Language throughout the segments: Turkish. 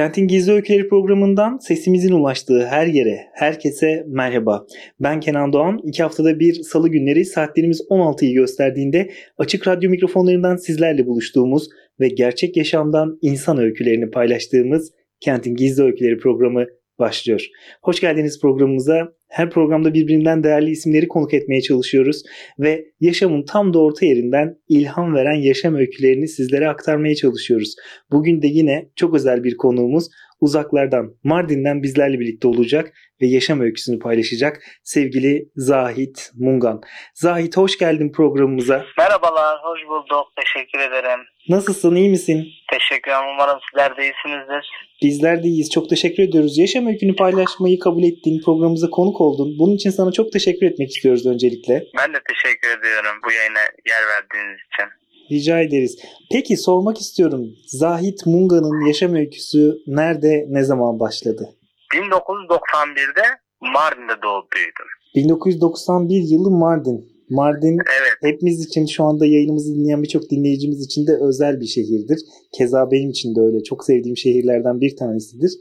Kentin Gizli Öyküleri programından sesimizin ulaştığı her yere, herkese merhaba. Ben Kenan Doğan. İki haftada bir salı günleri saatlerimiz 16'yı gösterdiğinde açık radyo mikrofonlarından sizlerle buluştuğumuz ve gerçek yaşamdan insan öykülerini paylaştığımız Kentin Gizli Öyküleri programı başlıyor. Hoş geldiniz programımıza. Her programda birbirinden değerli isimleri konuk etmeye çalışıyoruz ve yaşamın tam da orta yerinden ilham veren yaşam öykülerini sizlere aktarmaya çalışıyoruz. Bugün de yine çok özel bir konuğumuz uzaklardan Mardin'den bizlerle birlikte olacak ve yaşam öyküsünü paylaşacak sevgili Zahit Mungan. Zahit hoş geldin programımıza. Merhabalar, hoş bulduk. Teşekkür ederim. Nasılsın, iyi misin? Teşekkür ederim. Umarım sizler de iyisinizdir. Bizler de iyiyiz. Çok teşekkür ediyoruz. Yaşam öykünü paylaşmayı kabul ettiğin programımıza konuk oldun. Bunun için sana çok teşekkür etmek istiyoruz öncelikle. Ben de teşekkür ediyorum bu yayına yer verdiğiniz için. Rica ederiz. Peki sormak istiyorum. Zahit Munga'nın yaşam öyküsü nerede, ne zaman başladı? 1991'de Mardin'de doğduydum. 1991 yılı Mardin. Mardin Evet, hepimiz için şu anda yayınımızı dinleyen birçok dinleyicimiz için de özel bir şehirdir. Keza benim için de öyle. Çok sevdiğim şehirlerden bir tanesidir.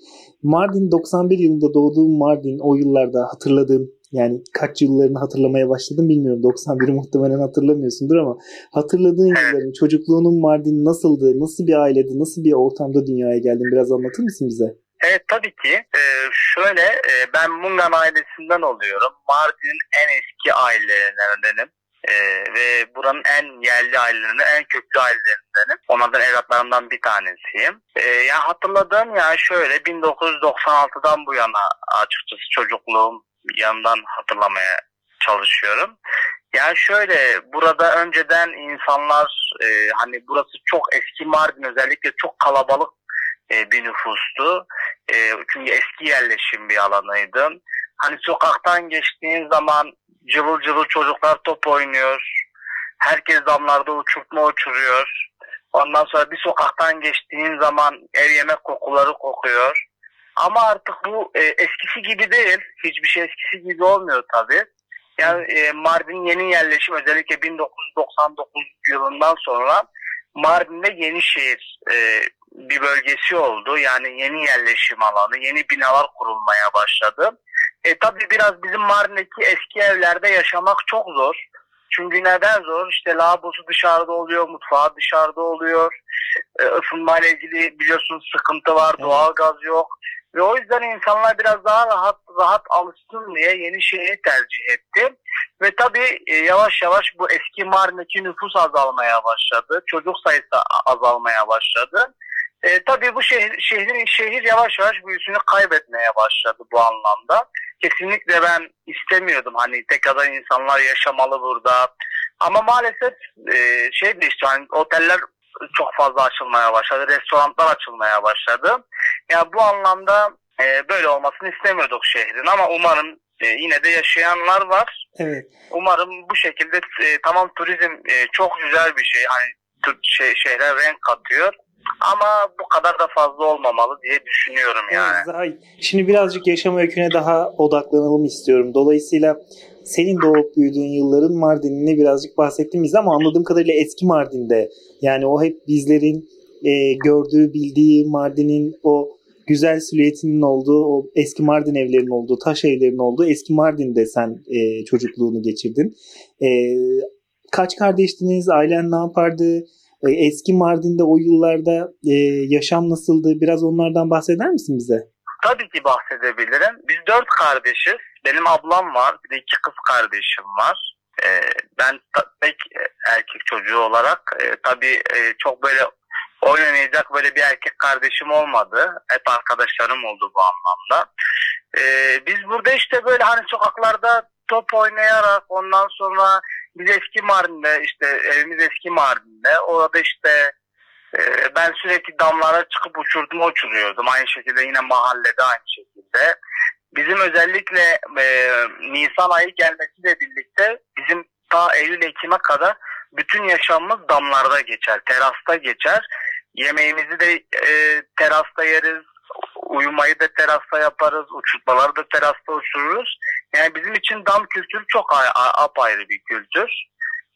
Mardin 91 yılında doğduğum Mardin o yıllarda hatırladığım yani kaç yıllarını hatırlamaya başladım bilmiyorum. 91'i muhtemelen hatırlamıyorsundur ama hatırladığın yılların, çocukluğunun Mardin nasıldı? Nasıl bir ailede, nasıl bir ortamda dünyaya geldin? Biraz anlatır mısın bize? evet tabii ki. Ee, şöyle, e, ben Mungan ailesinden oluyorum. Mardin'in en eski ailelerindenim. Ee, ve buranın en yerli ailelerinden, en köklü ailelerindenim. Onlardan evlatlarımdan bir tanesiyim. Ee, ya hatırladığım ya şöyle 1996'dan bu yana açıkçası çocukluğum yanından hatırlamaya çalışıyorum. Yani şöyle burada önceden insanlar e, hani burası çok eski Mardin özellikle çok kalabalık e, bir nüfustu. E, çünkü eski yerleşim bir alanıydı. Hani sokaktan geçtiğin zaman cıvıl cıvıl çocuklar top oynuyor. Herkes damlarda uçurtma uçuruyor. Ondan sonra bir sokaktan geçtiğin zaman ev yemek kokuları kokuyor. Ama artık bu e, eskisi gibi değil. Hiçbir şey eskisi gibi olmuyor tabii. Yani e, Mardin yeni yerleşim özellikle 1999 yılından sonra Mardin'de Yenişehir e, bir bölgesi oldu. Yani yeni yerleşim alanı, yeni binalar kurulmaya başladı. E tabii biraz bizim Mardin'deki eski evlerde yaşamak çok zor. Çünkü neden zor? İşte lavabosu dışarıda oluyor, mutfağı dışarıda oluyor. E, ısınmayla ilgili biliyorsunuz sıkıntı var, Evet. doğalgaz yok. Ve o yüzden insanlar biraz daha rahat rahat alışsın diye yeni şehri tercih etti. Ve tabii e, yavaş yavaş bu eski Mardin'deki nüfus azalmaya başladı. Çocuk sayısı azalmaya başladı. E, tabii bu şehir, şehrin şehir yavaş yavaş büyüsünü kaybetmeye başladı bu anlamda. Kesinlikle ben istemiyordum hani tekrardan insanlar yaşamalı burada. Ama maalesef e, şey değişti hani oteller çok fazla açılmaya başladı. Restoranlar açılmaya başladı. Ya bu anlamda e, böyle olmasını istemiyorduk şehrin ama umarım e, yine de yaşayanlar var. Evet. Umarım bu şekilde e, tamam turizm e, çok güzel bir şey. Hani şey, şehre renk katıyor. Ama bu kadar da fazla olmamalı diye düşünüyorum yani. Evet. Şimdi birazcık yaşam öyküne daha odaklanalım istiyorum. Dolayısıyla senin doğup büyüdüğün yılların Mardin'ini birazcık bahsettin bize ama anladığım kadarıyla eski Mardin'de. Yani o hep bizlerin e, gördüğü, bildiği Mardin'in o güzel silüetinin olduğu, o eski Mardin evlerinin olduğu, taş evlerinin olduğu eski Mardin'de sen e, çocukluğunu geçirdin. E, kaç kardeştiniz? Ailen ne yapardı? E, eski Mardin'de o yıllarda e, yaşam nasıldı? Biraz onlardan bahseder misin bize? Tabii ki bahsedebilirim. Biz dört kardeşiz. Benim ablam var. Bir de iki kız kardeşim var. Ee, ben tek e, erkek çocuğu olarak e, tabii e, çok böyle oynayacak böyle bir erkek kardeşim olmadı. Hep arkadaşlarım oldu bu anlamda. Ee, biz burada işte böyle hani sokaklarda top oynayarak ondan sonra biz eski Mardin'de işte evimiz eski Mardin'de orada işte E, ben sürekli damlara çıkıp uçurdum uçuruyordum. Aynı şekilde yine mahallede aynı şekilde. Bizim özellikle e, Nisan ayı gelmesiyle birlikte bizim ta Eylül-Ekim'e kadar bütün yaşamımız damlarda geçer, terasta geçer. Yemeğimizi de e, terasta yeriz, uyumayı da terasta yaparız, uçurtmaları da terasta uçururuz. Yani bizim için dam kültürü çok apayrı bir kültür.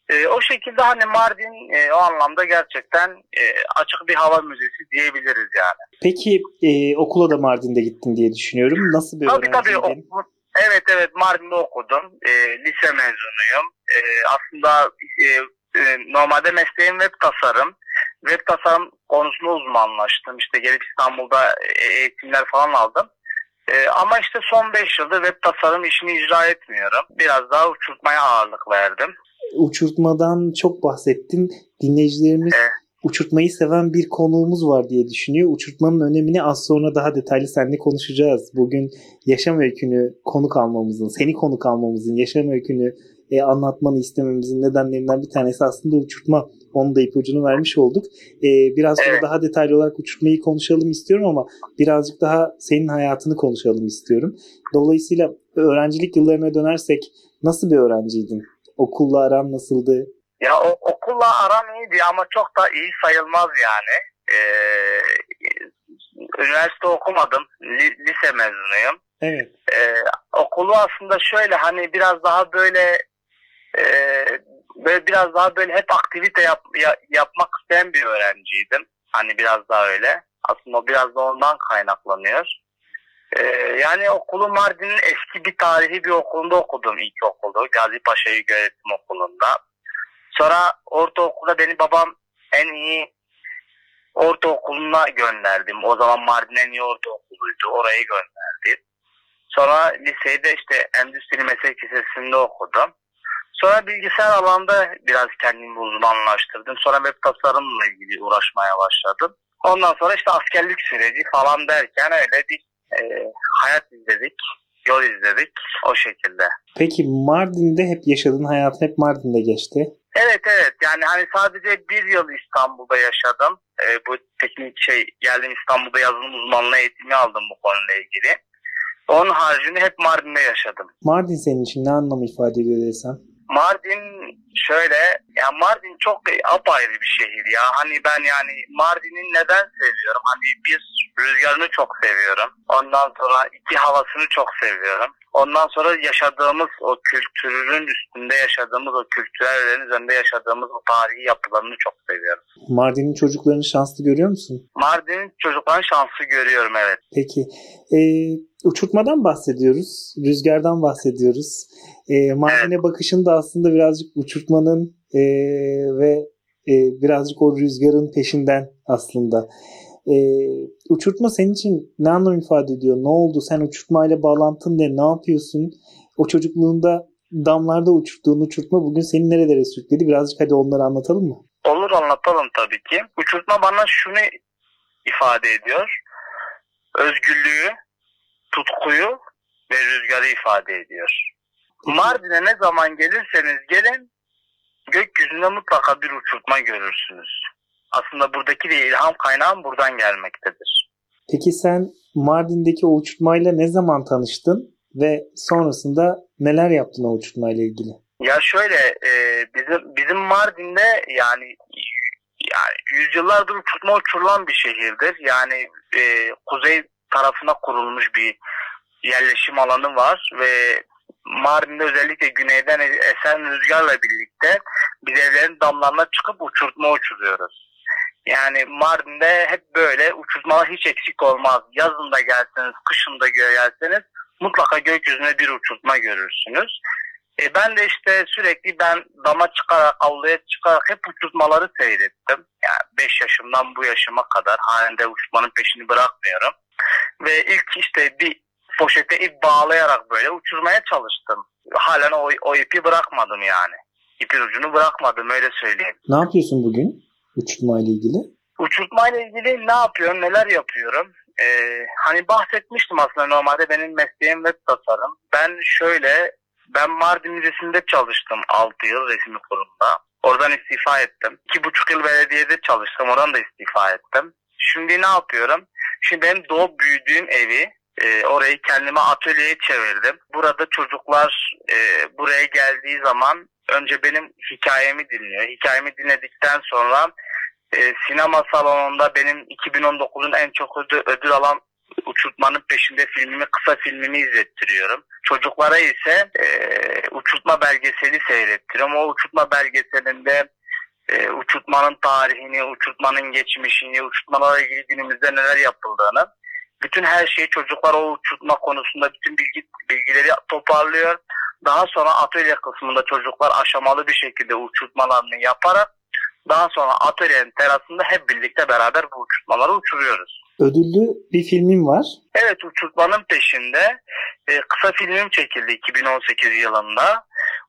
E, o şekilde hani Mardin e, o anlamda gerçekten e, açık bir hava müzesi diyebiliriz yani. Peki e, okula da Mardin'de gittin diye düşünüyorum. Nasıl bir tabii, öğrenciydin? Tabii tabii. Evet evet Mardin'de okudum. E, lise mezunuyum. E, aslında e, e, normalde mesleğim web tasarım. Web tasarım konusunda uzmanlaştım. İşte gelip İstanbul'da e, eğitimler falan aldım. E, ama işte son 5 yıldır web tasarım işini icra etmiyorum. Biraz daha uçurtmaya ağırlık verdim. Uçurtmadan çok bahsettin. Dinleyicilerimiz evet. uçurtmayı seven bir konuğumuz var diye düşünüyor. Uçurtmanın önemini az sonra daha detaylı seninle konuşacağız. Bugün yaşam öykünü konuk almamızın, seni konuk almamızın, yaşam öykünü e, anlatmanı istememizin nedenlerinden bir tanesi aslında uçurtma. Onun da ipucunu vermiş olduk. E, biraz sonra evet. daha detaylı olarak uçurtmayı konuşalım istiyorum ama birazcık daha senin hayatını konuşalım istiyorum. Dolayısıyla öğrencilik yıllarına dönersek nasıl bir öğrenciydin? Okulla aran nasıldı? Ya o, okulla aram iyiydi ama çok da iyi sayılmaz yani. Ee, üniversite okumadım. lise mezunuyum. Evet. Ee, okulu aslında şöyle hani biraz daha böyle e, böyle biraz daha böyle hep aktivite yap, ya, yapmak isteyen bir öğrenciydim. Hani biraz daha öyle. Aslında biraz da ondan kaynaklanıyor. Ee, yani okulu Mardin'in eski bir tarihi bir okulunda okudum ilkokulu. Gazi Paşa Yönetim Okulu'nda. Sonra ortaokulda beni babam en iyi ortaokuluna gönderdim. O zaman Mardin en iyi ortaokuluydu. Orayı gönderdi. Sonra liseyi de işte Endüstri Meslek Lisesi'nde okudum. Sonra bilgisayar alanda biraz kendimi uzmanlaştırdım. Sonra web tasarımla ilgili uğraşmaya başladım. Ondan sonra işte askerlik süreci falan derken öyle bir e, hayat izledik, yol izledik o şekilde. Peki Mardin'de hep yaşadığın hayat hep Mardin'de geçti. Evet evet yani hani sadece bir yıl İstanbul'da yaşadım. E, bu teknik şey geldim İstanbul'da yazılım uzmanlığı eğitimi aldım bu konuyla ilgili. Onun haricinde hep Mardin'de yaşadım. Mardin senin için ne anlamı ifade ediyor desem? Mardin şöyle ya Mardin çok apayrı bir şehir ya. Hani ben yani Mardin'in neden seviyorum? Hani bir rüzgarını çok seviyorum. Ondan sonra iki havasını çok seviyorum. Ondan sonra yaşadığımız o kültürün üstünde yaşadığımız o kültürel üzerinde yaşadığımız o tarihi yapılarını çok seviyorum. Mardin'in çocuklarını şanslı görüyor musun? Mardin'in çocuklarını şanslı görüyorum evet. Peki. Ee, uçurtmadan bahsediyoruz. Rüzgardan bahsediyoruz. E, Mardin'e evet. bakışın da aslında birazcık uçurtmanın e, ve e, birazcık o rüzgarın peşinden aslında. E, uçurtma senin için ne anlam ifade ediyor? Ne oldu? Sen uçurtmayla bağlantın ne? Ne yapıyorsun? O çocukluğunda damlarda uçurttuğun uçurtma bugün seni nerelere sürükledi? Birazcık hadi onları anlatalım mı? Olur anlatalım tabii ki. Uçurtma bana şunu ifade ediyor. Özgürlüğü, tutkuyu ve rüzgarı ifade ediyor. Mardin'e ne zaman gelirseniz gelin gökyüzünde mutlaka bir uçurtma görürsünüz. Aslında buradaki bir ilham kaynağı buradan gelmektedir. Peki sen Mardin'deki o uçurtmayla ne zaman tanıştın ve sonrasında neler yaptın o uçurtmayla ilgili? Ya şöyle e, bizim bizim Mardin'de yani yani yüzyıllardır uçurtma uçurulan bir şehirdir. Yani e, kuzey tarafına kurulmuş bir yerleşim alanı var ve Mardin'de özellikle güneyden esen rüzgarla birlikte biz evlerin damlarına çıkıp uçurtma uçuruyoruz. Yani Mardin'de hep böyle uçurtmalar hiç eksik olmaz. Yazın da gelseniz, kışın da gelseniz mutlaka gökyüzüne bir uçurtma görürsünüz. E ben de işte sürekli ben dama çıkarak, avluya çıkarak hep uçurtmaları seyrettim. Yani 5 yaşımdan bu yaşıma kadar halinde uçurtmanın peşini bırakmıyorum. Ve ilk işte bir poşete ip bağlayarak böyle uçurmaya çalıştım. Halen o, o ipi bırakmadım yani. İpin ucunu bırakmadım öyle söyleyeyim. Ne yapıyorsun bugün uçurtma ile ilgili? Uçurtma ile ilgili ne yapıyorum, neler yapıyorum? Ee, hani bahsetmiştim aslında normalde benim mesleğim web tasarım. Ben şöyle, ben Mardin Müzesi'nde çalıştım 6 yıl resmi kurumda. Oradan istifa ettim. İki buçuk yıl belediyede çalıştım. Oradan da istifa ettim. Şimdi ne yapıyorum? Şimdi benim doğup büyüdüğüm evi e, orayı kendime atölyeye çevirdim. Burada çocuklar e, buraya geldiği zaman önce benim hikayemi dinliyor. Hikayemi dinledikten sonra e, sinema salonunda benim 2019'un en çok ödül, ödül alan uçurtmanın peşinde filmimi, kısa filmimi izlettiriyorum. Çocuklara ise e, uçurtma belgeseli seyrettiriyorum. O uçurtma belgeselinde e, uçurtmanın tarihini, uçurtmanın geçmişini, uçurtmalarla ilgili günümüzde neler yapıldığını, bütün her şeyi çocuklar o uçurtma konusunda bütün bilgi, bilgileri toparlıyor. Daha sonra atölye kısmında çocuklar aşamalı bir şekilde uçurtmalarını yaparak daha sonra atölyenin terasında hep birlikte beraber bu uçurtmaları uçuruyoruz. Ödüllü bir filmim var. Evet uçurtmanın peşinde e, kısa filmim çekildi 2018 yılında.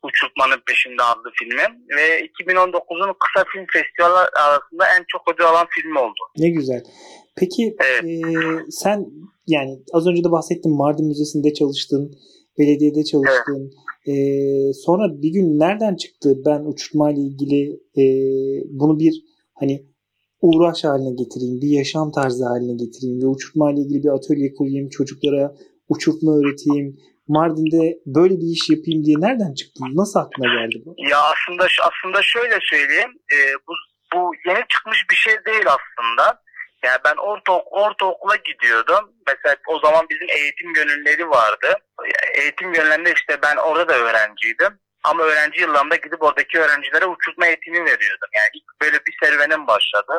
Uçurtmanın Peşinde adlı filmim ve 2019'un kısa film festivali arasında en çok ödül alan film oldu. Ne güzel. Peki Evet. e, sen yani az önce de bahsettim Mardin Müzesi'nde çalıştın, belediyede çalıştın. E, sonra bir gün nereden çıktı ben uçurtmayla ilgili e, bunu bir hani uğraş haline getireyim, bir yaşam tarzı haline getireyim ve uçurtmayla ilgili bir atölye kurayım, çocuklara uçurtma öğreteyim. Mardin'de böyle bir iş yapayım diye nereden çıktı? Nasıl aklına geldi bu? Ya aslında aslında şöyle söyleyeyim. e, bu bu yeni çıkmış bir şey değil aslında. Yani ben orta ortaokula gidiyordum. Mesela o zaman bizim eğitim gönülleri vardı. Eğitim gönüllerinde işte ben orada da öğrenciydim. Ama öğrenci yıllarında gidip oradaki öğrencilere uçurtma eğitimi veriyordum. Yani ilk böyle bir serüvenim başladı.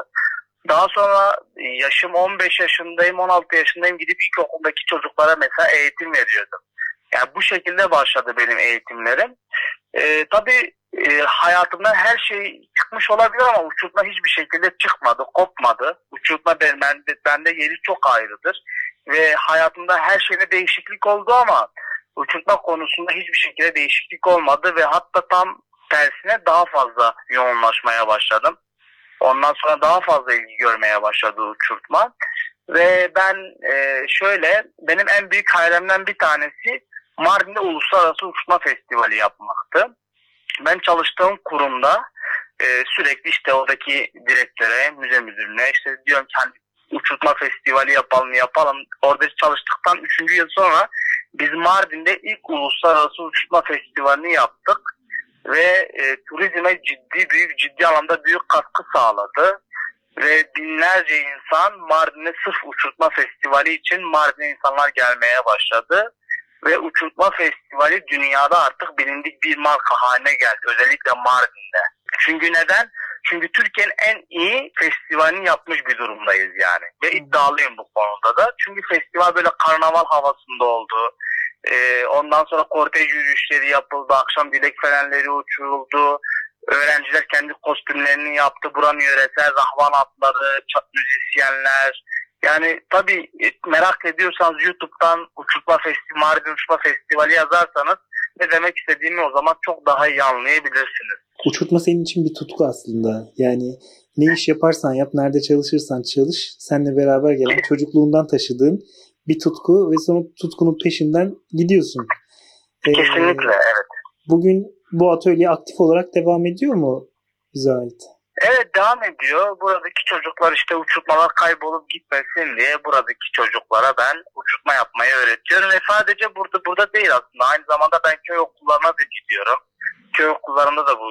Daha sonra yaşım 15 yaşındayım, 16 yaşındayım gidip ilkokuldaki çocuklara mesela eğitim veriyordum. Yani bu şekilde başladı benim eğitimlerim. Ee, tabii e, hayatımdan her şey çıkmış olabilir ama uçurtma hiçbir şekilde çıkmadı, kopmadı. Uçurtma ben, bende yeri çok ayrıdır. Ve hayatımda her şeyde değişiklik oldu ama uçurtma konusunda hiçbir şekilde değişiklik olmadı ve hatta tam tersine daha fazla yoğunlaşmaya başladım. Ondan sonra daha fazla ilgi görmeye başladı uçurtma. Ve ben e, şöyle, benim en büyük hayalimden bir tanesi Mardin'de Uluslararası Uçurtma Festivali yapmaktı. Ben çalıştığım kurumda e, sürekli işte oradaki direktöre, müze müdürüne işte diyorum ki hani uçurtma festivali yapalım yapalım. Orada çalıştıktan 3. yıl sonra biz Mardin'de ilk uluslararası uçurtma festivalini yaptık ve e, turizme ciddi büyük ciddi anlamda büyük katkı sağladı ve binlerce insan Mardin'e sırf uçurtma festivali için Mardin'e insanlar gelmeye başladı ve uçurtma festivali dünyada artık bilindik bir marka haline geldi özellikle Mardin'de. Çünkü neden? Çünkü Türkiye'nin en iyi festivalini yapmış bir durumdayız yani. Ve iddialıyım bu konuda da. Çünkü festival böyle karnaval havasında oldu. Ee, ondan sonra kortej yürüyüşleri yapıldı. Akşam dilek fenerleri uçuruldu. Öğrenciler kendi kostümlerini yaptı. Buranın yöresel rahvan atları, çat müzisyenler. Yani tabii merak ediyorsanız YouTube'dan Uçurtma Festivali, Mardin Uçurtma Festivali yazarsanız ne demek istediğimi o zaman çok daha iyi anlayabilirsiniz. Uçurtma senin için bir tutku aslında. Yani ne iş yaparsan yap, nerede çalışırsan çalış, seninle beraber gelen çocukluğundan taşıdığın bir tutku ve sonra tutkunun peşinden gidiyorsun. Ee, Kesinlikle evet. Bugün bu atölye aktif olarak devam ediyor mu bize ait? Evet devam ediyor. Buradaki çocuklar işte uçurtmalar kaybolup gitmesin diye buradaki çocuklara ben uçurtma yapmayı öğretiyorum ve sadece burada burada değil aslında. Aynı zamanda ben köy okullarına da gidiyorum. Köy okullarında da bu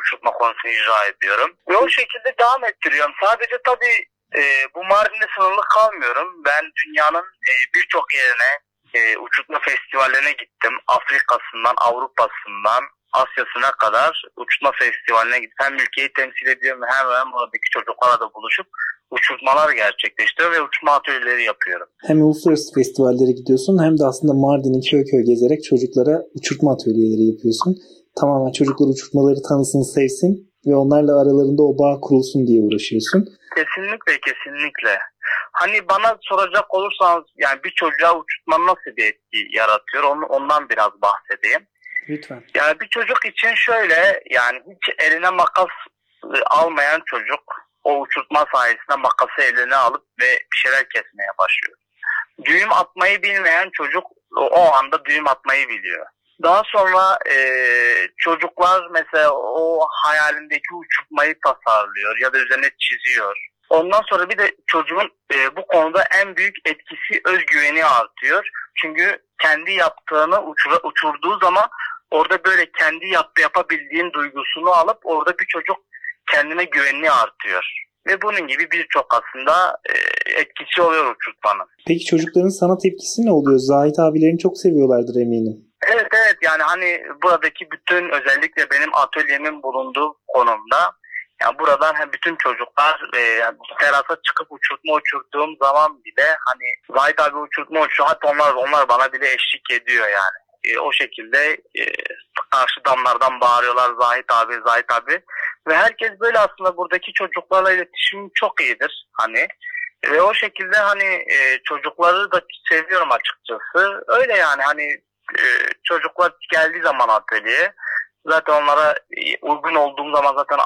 uçurtma konusunu icra ediyorum. Ve o şekilde devam ettiriyorum. Sadece tabii e, bu Mardin'de sınırlı kalmıyorum. Ben dünyanın e, birçok yerine e, uçurtma festivallerine gittim. Afrika'sından, Avrupa'sından, Asya'sına kadar uçurtma festivaline gidip hem ülkeyi temsil ediyorum hem, hem oradaki çocuklarla da buluşup uçurtmalar gerçekleştiriyorum ve uçurtma atölyeleri yapıyorum. Hem uluslararası festivallere gidiyorsun hem de aslında Mardin'i köy köy gezerek çocuklara uçurtma atölyeleri yapıyorsun. Tamamen çocuklar uçurtmaları tanısın, sevsin ve onlarla aralarında o bağ kurulsun diye uğraşıyorsun. Kesinlikle, kesinlikle. Hani bana soracak olursanız yani bir çocuğa uçurtma nasıl bir etki yaratıyor onu, ondan biraz bahsedeyim. Lütfen. Yani bir çocuk için şöyle yani hiç eline makas almayan çocuk o uçurtma sayesinde makası eline alıp ve bir şeyler kesmeye başlıyor. Düğüm atmayı bilmeyen çocuk o anda düğüm atmayı biliyor. Daha sonra e, çocuklar mesela o hayalindeki uçurtmayı tasarlıyor ya da üzerine çiziyor. Ondan sonra bir de çocuğun e, bu konuda en büyük etkisi özgüveni artıyor. Çünkü kendi yaptığını uçur, uçurduğu zaman orada böyle kendi yap, yapabildiğin duygusunu alıp orada bir çocuk kendine güvenli artıyor. Ve bunun gibi birçok aslında e, etkisi oluyor uçurtmanın. Peki çocukların sana tepkisi ne oluyor? Zahit abilerini çok seviyorlardır eminim. Evet evet. Yani hani buradaki bütün özellikle benim atölyemin bulunduğu konumda yani buradan hem bütün çocuklar e, yani terasa çıkıp uçurtma uçurduğum zaman bile hani Zahit abi uçurtma uçuyor hatta onlar onlar bana bile eşlik ediyor yani. E, o şekilde e, karşı damlardan bağırıyorlar Zahit abi Zahit abi. Ve herkes böyle aslında buradaki çocuklarla iletişim çok iyidir hani. Ve o şekilde hani e, çocukları da seviyorum açıkçası. Öyle yani hani e, çocuklar geldiği zaman atölyeye zaten onlara e, uygun olduğum zaman zaten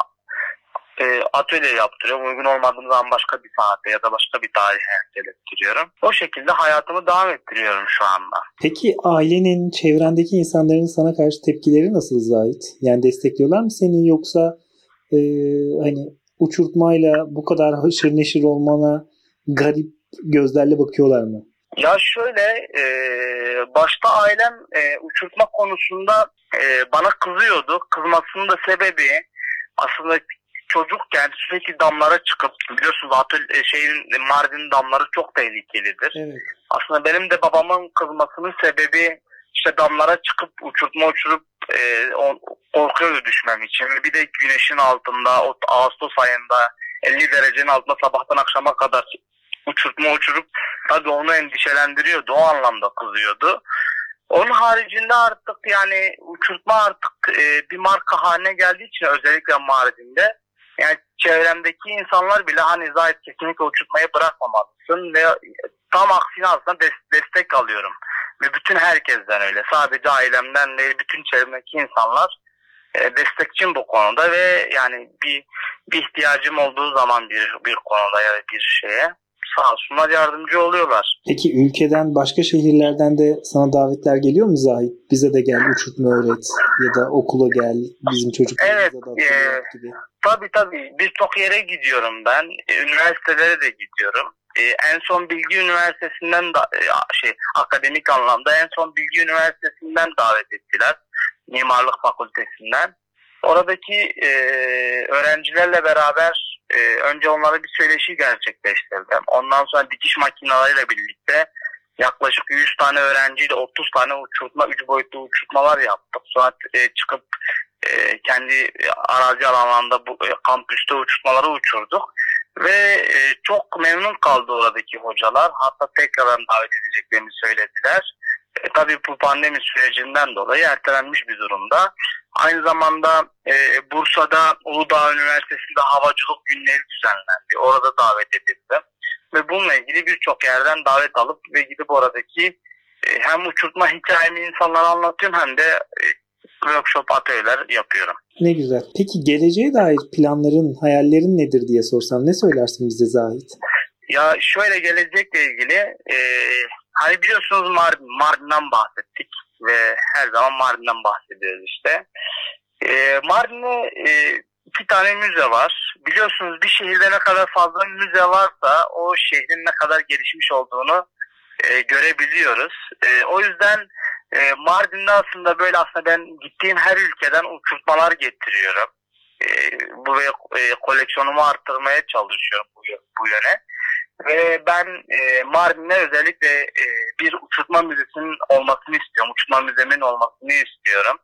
e, atölye yaptırıyorum. Uygun olmadığım zaman başka bir saatte ya da başka bir tarihe ertelettiriyorum. O şekilde hayatımı devam ettiriyorum şu anda. Peki ailenin, çevrendeki insanların sana karşı tepkileri nasıl Zahit? Yani destekliyorlar mı seni yoksa e, hani uçurtmayla bu kadar haşır neşir olmana garip gözlerle bakıyorlar mı? Ya şöyle e, başta ailem e, uçurtma konusunda e, bana kızıyordu. Kızmasının da sebebi aslında çocukken sürekli damlara çıkıp biliyorsunuz atölye şeyin Mardin damları çok tehlikelidir. Evet. Aslında benim de babamın kızmasının sebebi işte damlara çıkıp uçurtma uçurup e, o, korkuyordu düşmem için. Bir de güneşin altında o Ağustos ayında 50 derecenin altında sabahtan akşama kadar uçurtma uçurup tabii onu endişelendiriyordu. O anlamda kızıyordu. Onun haricinde artık yani uçurtma artık e, bir marka haline geldiği için özellikle Mardin'de yani çevremdeki insanlar bile hani Zahit kesinlikle uçurtmayı bırakmamalısın ve tam aksine aslında des- destek alıyorum. Ve bütün herkesten öyle. Sadece ailemden değil bütün çevremdeki insanlar e, destekçim bu konuda ve yani bir bir ihtiyacım olduğu zaman bir bir konuda ya bir şeye sağ olsunlar yardımcı oluyorlar. Peki ülkeden başka şehirlerden de sana davetler geliyor mu Zahit? Bize de gel uçurtma öğret ya da okula gel bizim çocuklarımıza Evet, da e, gibi. Tabii tabii birçok yere gidiyorum ben. E, Üniversitelere de gidiyorum. E, en son Bilgi Üniversitesi'nden da e, şey akademik anlamda en son Bilgi Üniversitesi'nden davet ettiler. Mimarlık Fakültesinden. Oradaki e, öğrencilerle beraber e, önce onlara bir söyleşi gerçekleştirdim. Ondan sonra dikiş makineleriyle birlikte yaklaşık 100 tane öğrenciyle 30 tane uçurtma, 3 boyutlu uçurtmalar yaptık. Sonra e, çıkıp e, kendi arazi alanlarında bu e, kampüste uçurtmaları uçurduk. Ve e, çok memnun kaldı oradaki hocalar. Hatta tekrardan davet edeceklerini söylediler. E, tabii bu pandemi sürecinden dolayı ertelenmiş bir durumda. Aynı zamanda e, Bursa'da Uludağ Üniversitesi'nde havacılık günleri düzenlendi. Orada davet edildim. Ve bununla ilgili birçok yerden davet alıp ve gidip oradaki e, hem uçurtma hikayemi insanlara anlatıyorum hem de e, workshop atölyeler yapıyorum. Ne güzel. Peki geleceğe dair planların, hayallerin nedir diye sorsam ne söylersin bize Zahit? Ya şöyle gelecekle ilgili e, hani biliyorsunuz Mardin, Mardin'den bahsettik ve her zaman Mardin'den bahsediyoruz işte. E, Mardin'de e, iki tane müze var. Biliyorsunuz bir şehirde ne kadar fazla müze varsa o şehrin ne kadar gelişmiş olduğunu e, görebiliyoruz. E, o yüzden e, Mardin'de aslında böyle aslında ben gittiğim her ülkeden uçurtmalar getiriyorum. E, bu e, koleksiyonumu arttırmaya çalışıyorum bu, bu yöne. Ve ben e, Mardin'de özellikle e, bir uçurtma müzesinin olmasını istiyorum. Uçurtma müzemin olmasını istiyorum.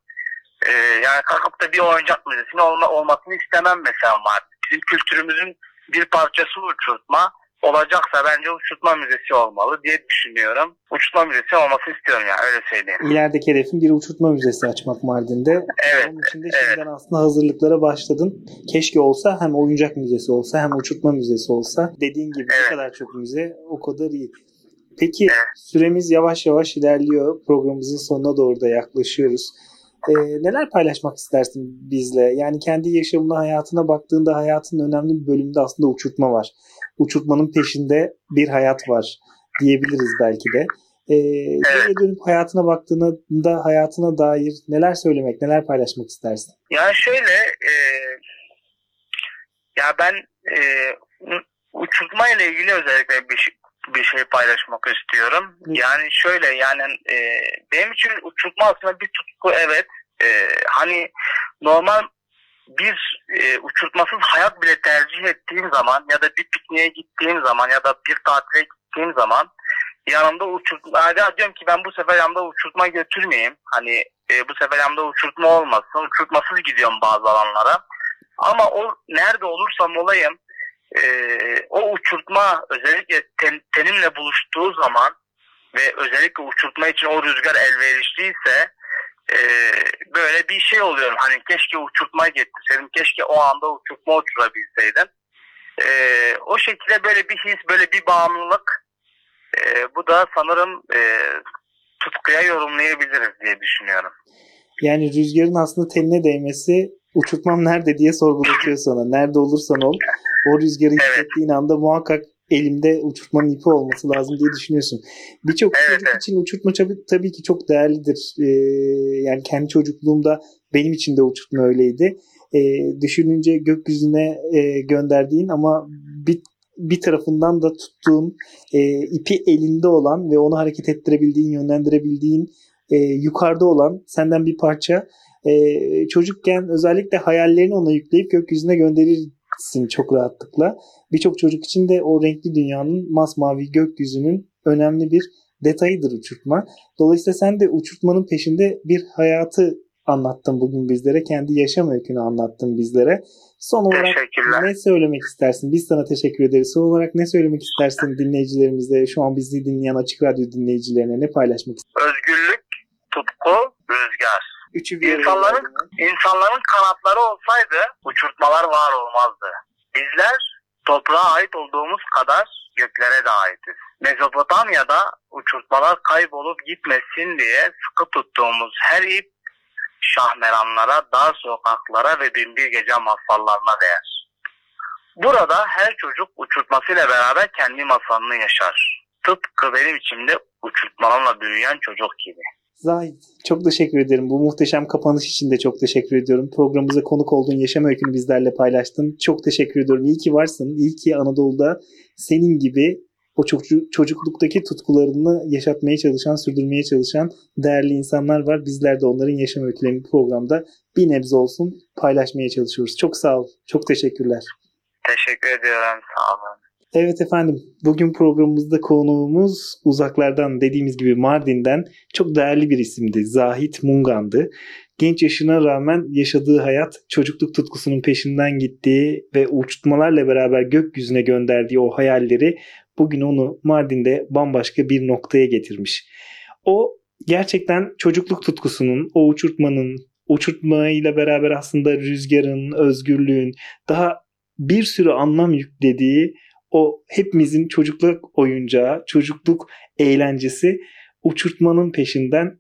E, yani kalkıp da bir oyuncak müzesinin olma, olmasını istemem mesela Mardin. Bizim kültürümüzün bir parçası uçurtma olacaksa bence uçurtma müzesi olmalı diye düşünüyorum. Uçurtma müzesi olmasını istiyorum yani öyle söyleyeyim. İlerideki hedefin bir uçurtma müzesi açmak Mardin'de. Evet. Onun için de evet. şimdiden aslında hazırlıklara başladın. Keşke olsa hem oyuncak müzesi olsa hem uçurtma müzesi olsa. Dediğin gibi Evet. ne kadar çok müze o kadar iyi. Peki Evet. süremiz yavaş yavaş ilerliyor. Programımızın sonuna doğru da yaklaşıyoruz. Ee, neler paylaşmak istersin bizle? Yani kendi yaşamına, hayatına baktığında hayatın önemli bir bölümünde aslında uçurtma var. Uçurtmanın peşinde bir hayat var diyebiliriz belki de. E, evet. dönüp hayatına baktığında hayatına dair neler söylemek, neler paylaşmak istersin? Ya şöyle e, ya ben e, uçurtma ile ilgili özellikle bir şey, bir şey paylaşmak istiyorum. Hı. Yani şöyle yani e, benim için uçurtma aslında bir tutku evet. E, hani normal bir e, uçurtmasız hayat bile tercih ettiğim zaman ya da bir pikniğe gittiğim zaman ya da bir tatile gittiğim zaman yanımda uçurtma ya diyorum ki ben bu sefer yanımda uçurtma götürmeyeyim. Hani e, bu sefer yanımda uçurtma olmasın. Uçurtmasız gidiyorum bazı alanlara. Ama o nerede olursam olayım e, o uçurtma özellikle ten, tenimle buluştuğu zaman ve özellikle uçurtma için o rüzgar elverişliyse e, böyle bir şey oluyorum. Hani keşke uçurtma getirseydim. Keşke o anda uçurtma uçurabilseydim. E, o şekilde böyle bir his, böyle bir bağımlılık. E, bu da sanırım e, tutkuya yorumlayabiliriz diye düşünüyorum. Yani rüzgarın aslında teline değmesi uçurtmam nerede diye sorgulatıyor sana. Nerede olursan ol o rüzgarı evet. hissettiğin anda muhakkak elimde uçurtmanın ipi olması lazım diye düşünüyorsun. Birçok evet, çocuk evet. için uçurtma tabii, tabii ki çok değerlidir. Ee, yani kendi çocukluğumda benim için de uçurtma öyleydi. Ee, düşününce gökyüzüne e, gönderdiğin ama bir bir tarafından da tuttuğun e, ipi elinde olan ve onu hareket ettirebildiğin, yönlendirebildiğin e, yukarıda olan senden bir parça e, çocukken özellikle hayallerini ona yükleyip gökyüzüne gönderirsin çok rahatlıkla. Birçok çocuk için de o renkli dünyanın masmavi gökyüzünün önemli bir detayıdır uçurtma. Dolayısıyla sen de uçurtmanın peşinde bir hayatı anlattın bugün bizlere. Kendi yaşam öykünü anlattın bizlere. Son olarak ne söylemek istersin? Biz sana teşekkür ederiz. Son olarak ne söylemek istersin dinleyicilerimize, şu an bizi dinleyen Açık Radyo dinleyicilerine ne paylaşmak istersin? Özgürlük. Üçü bir insanların, insanların kanatları olsaydı uçurtmalar var olmazdı. Bizler toprağa ait olduğumuz kadar göklere de aitiz. Mezopotamya'da uçurtmalar kaybolup gitmesin diye sıkı tuttuğumuz her ip şahmeranlara, dar sokaklara ve binbir gece masallarına değer. Burada her çocuk uçurtmasıyla beraber kendi masalını yaşar. Tıpkı benim içimde uçurtmalarla büyüyen çocuk gibi. Zahit çok teşekkür ederim. Bu muhteşem kapanış için de çok teşekkür ediyorum. Programımıza konuk olduğun yaşam öykünü bizlerle paylaştın. Çok teşekkür ediyorum. İyi ki varsın. İyi ki Anadolu'da senin gibi o çocuk, çocukluktaki tutkularını yaşatmaya çalışan, sürdürmeye çalışan değerli insanlar var. Bizler de onların yaşam öykülerini programda bir nebze olsun paylaşmaya çalışıyoruz. Çok sağ ol. Çok teşekkürler. Teşekkür ediyorum. Sağ olun. Evet efendim, bugün programımızda konuğumuz uzaklardan dediğimiz gibi Mardin'den çok değerli bir isimdi. Zahit Mungan'dı. Genç yaşına rağmen yaşadığı hayat çocukluk tutkusunun peşinden gittiği ve uçurtmalarla beraber gökyüzüne gönderdiği o hayalleri bugün onu Mardin'de bambaşka bir noktaya getirmiş. O gerçekten çocukluk tutkusunun, o uçurtmanın, uçurtmayla beraber aslında rüzgarın, özgürlüğün daha bir sürü anlam yüklediği o hepimizin çocukluk oyuncağı, çocukluk eğlencesi uçurtmanın peşinden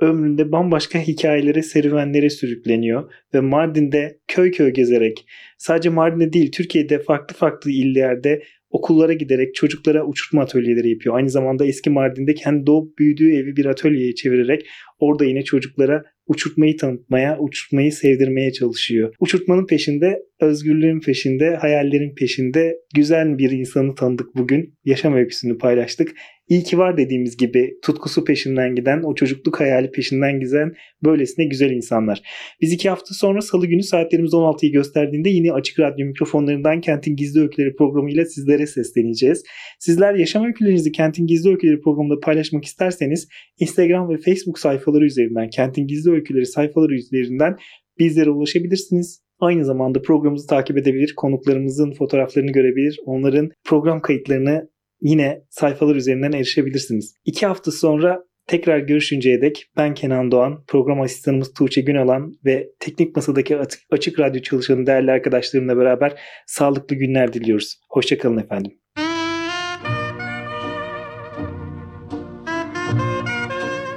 ömründe bambaşka hikayelere, serüvenlere sürükleniyor ve Mardin'de köy köy gezerek sadece Mardin'de değil Türkiye'de farklı farklı illerde okullara giderek çocuklara uçurtma atölyeleri yapıyor. Aynı zamanda eski Mardin'de kendi doğup büyüdüğü evi bir atölyeye çevirerek orada yine çocuklara uçurtmayı tanıtmaya, uçurtmayı sevdirmeye çalışıyor. Uçurtmanın peşinde, özgürlüğün peşinde, hayallerin peşinde güzel bir insanı tanıdık bugün. Yaşam öyküsünü paylaştık. İyi ki var dediğimiz gibi tutkusu peşinden giden, o çocukluk hayali peşinden giden böylesine güzel insanlar. Biz iki hafta sonra salı günü saatlerimiz 16'yı gösterdiğinde yine Açık Radyo mikrofonlarından Kentin Gizli Öyküleri programıyla sizlere sesleneceğiz. Sizler yaşam öykülerinizi Kentin Gizli Öyküleri programında paylaşmak isterseniz Instagram ve Facebook sayfaları üzerinden Kentin Gizli Öyküleri sayfaları üzerinden bizlere ulaşabilirsiniz. Aynı zamanda programımızı takip edebilir, konuklarımızın fotoğraflarını görebilir, onların program kayıtlarını yine sayfalar üzerinden erişebilirsiniz. İki hafta sonra tekrar görüşünceye dek ben Kenan Doğan, program asistanımız Tuğçe Günalan ve teknik masadaki açık radyo çalışanı değerli arkadaşlarımla beraber sağlıklı günler diliyoruz. Hoşçakalın efendim.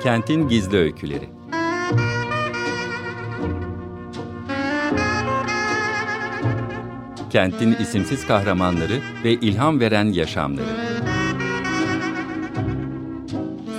Kentin Gizli Öyküleri Kentin isimsiz kahramanları ve ilham veren yaşamları.